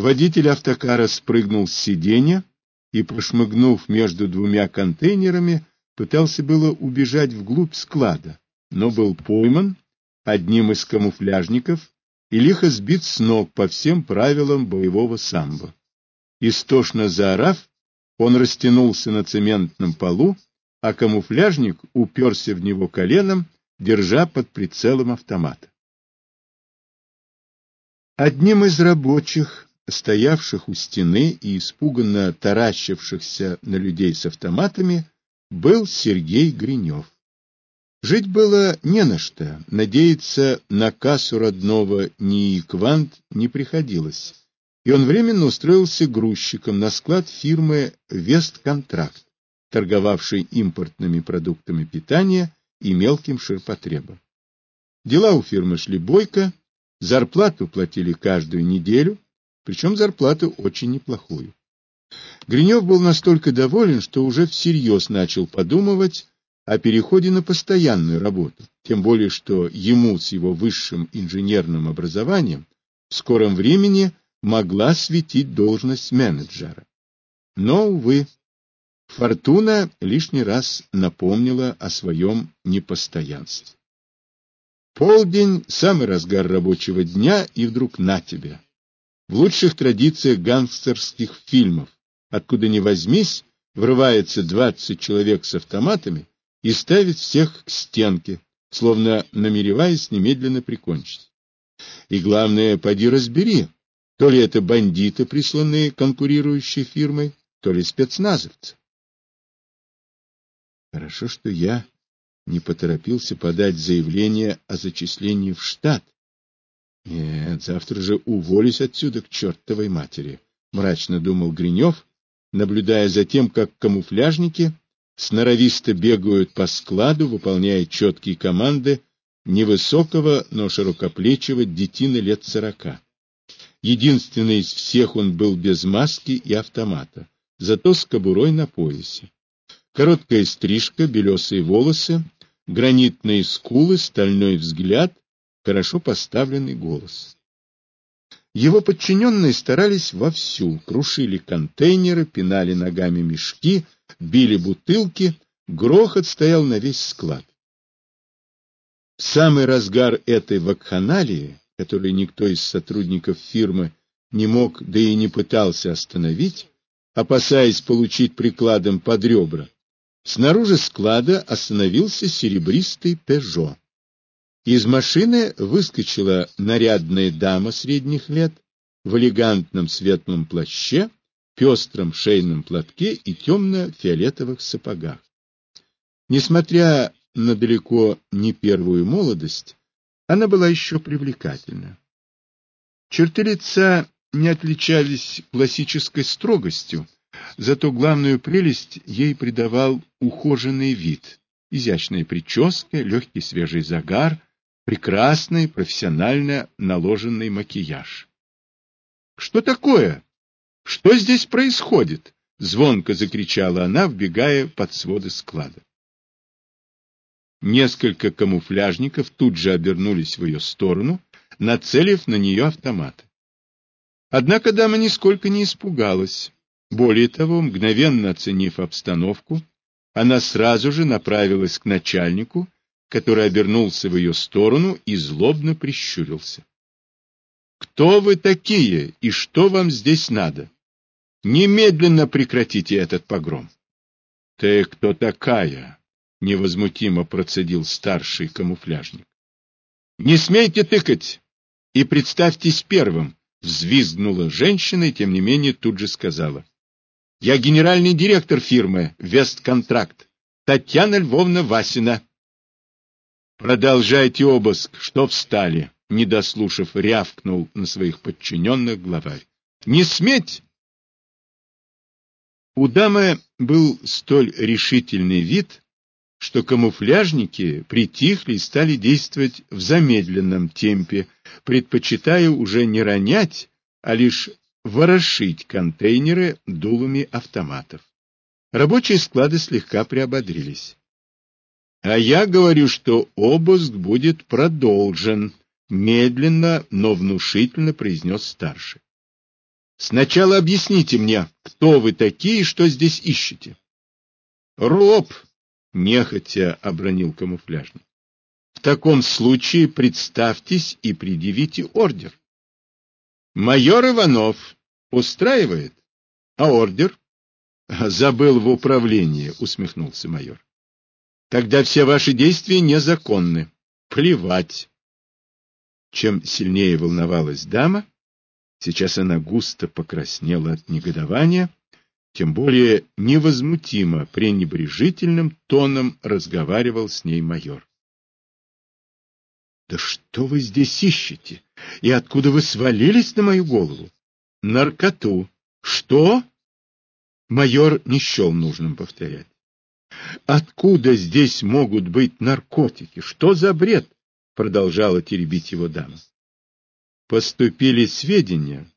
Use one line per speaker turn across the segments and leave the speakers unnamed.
Водитель автокара спрыгнул с сиденья и, прошмыгнув между двумя контейнерами, пытался было убежать вглубь склада, но был пойман одним из камуфляжников и лихо сбит с ног по всем правилам боевого самбо. Истошно заорав, он растянулся на цементном полу, а камуфляжник уперся в него коленом, держа под прицелом автомата. Одним из рабочих, стоявших у стены и испуганно таращившихся на людей с автоматами, был Сергей Гринев. Жить было не на что, надеяться на кассу родного ни Квант не приходилось, и он временно устроился грузчиком на склад фирмы «Вестконтракт», торговавшей импортными продуктами питания и мелким ширпотребом. Дела у фирмы шли бойко, зарплату платили каждую неделю, причем зарплату очень неплохую. Гринев был настолько доволен, что уже всерьез начал подумывать о переходе на постоянную работу, тем более что ему с его высшим инженерным образованием в скором времени могла светить должность менеджера. Но, увы, Фортуна лишний раз напомнила о своем непостоянстве. Полдень, самый разгар рабочего дня, и вдруг на тебя. В лучших традициях гангстерских фильмов, откуда ни возьмись, врывается двадцать человек с автоматами и ставит всех к стенке, словно намереваясь немедленно прикончить. И главное, поди разбери, то ли это бандиты, присланные конкурирующей фирмой, то ли спецназовцы. Хорошо, что я не поторопился подать заявление о зачислении в штат. Нет, завтра же уволюсь отсюда к чертовой матери, — мрачно думал Гринев, наблюдая за тем, как камуфляжники сноровисто бегают по складу, выполняя четкие команды невысокого, но широкоплечего детины лет сорока. Единственный из всех он был без маски и автомата, зато с кобурой на поясе. Короткая стрижка, белесые волосы, гранитные скулы, стальной взгляд, хорошо поставленный голос. Его подчиненные старались вовсю, крушили контейнеры, пинали ногами мешки, били бутылки, грохот стоял на весь склад. В самый разгар этой вакханалии, которую никто из сотрудников фирмы не мог, да и не пытался остановить, опасаясь получить прикладом под ребра, снаружи склада остановился серебристый «Пежо». Из машины выскочила нарядная дама средних лет в элегантном светлом плаще, пестром шейном платке и темно-фиолетовых сапогах. Несмотря на далеко не первую молодость, она была еще привлекательна. Черты лица не отличались классической строгостью, зато главную прелесть ей придавал ухоженный вид, изящная прическа, легкий свежий загар — прекрасный, профессионально наложенный макияж. «Что такое? Что здесь происходит?» — звонко закричала она, вбегая под своды склада. Несколько камуфляжников тут же обернулись в ее сторону, нацелив на нее автоматы. Однако дама нисколько не испугалась. Более того, мгновенно оценив обстановку, она сразу же направилась к начальнику который обернулся в ее сторону и злобно прищурился. «Кто вы такие и что вам здесь надо? Немедленно прекратите этот погром!» «Ты кто такая?» — невозмутимо процедил старший камуфляжник. «Не смейте тыкать! И представьтесь первым!» — взвизгнула женщина и, тем не менее, тут же сказала. «Я генеральный директор фирмы «Вестконтракт» Татьяна Львовна Васина». Продолжайте обыск, что встали, не дослушав, рявкнул на своих подчиненных главарь. Не сметь! У дамы был столь решительный вид, что камуфляжники притихли и стали действовать в замедленном темпе, предпочитая уже не ронять, а лишь ворошить контейнеры дулами автоматов. Рабочие склады слегка приободрились. А я говорю, что обыск будет продолжен, медленно, но внушительно произнес старший. Сначала объясните мне, кто вы такие и что здесь ищете. Роб, нехотя обронил камуфляжник. В таком случае представьтесь и предъявите ордер. Майор Иванов устраивает? А ордер? Забыл в управлении, усмехнулся майор. Тогда все ваши действия незаконны. Плевать. Чем сильнее волновалась дама, сейчас она густо покраснела от негодования, тем более невозмутимо, пренебрежительным тоном разговаривал с ней майор. Да что вы здесь ищете? И откуда вы свалились на мою голову? Наркоту. Что? Майор не счел нужным повторять. Откуда здесь могут быть наркотики? Что за бред? Продолжала теребить его дама. Поступили сведения,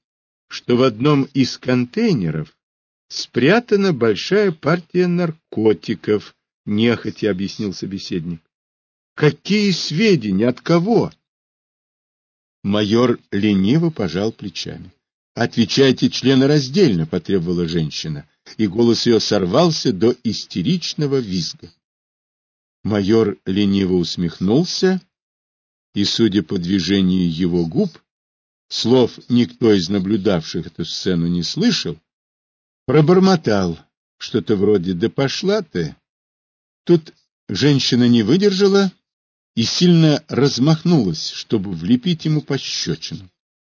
что в одном из контейнеров спрятана большая партия наркотиков, нехотя объяснил собеседник. Какие сведения? От кого? Майор лениво пожал плечами. Отвечайте членораздельно, потребовала женщина, и голос ее сорвался до истеричного визга. Майор лениво усмехнулся, и, судя по движению его губ, слов никто из наблюдавших эту сцену не слышал, пробормотал что-то вроде «Да пошла ты!». Тут женщина не выдержала и сильно размахнулась, чтобы влепить ему пощечину.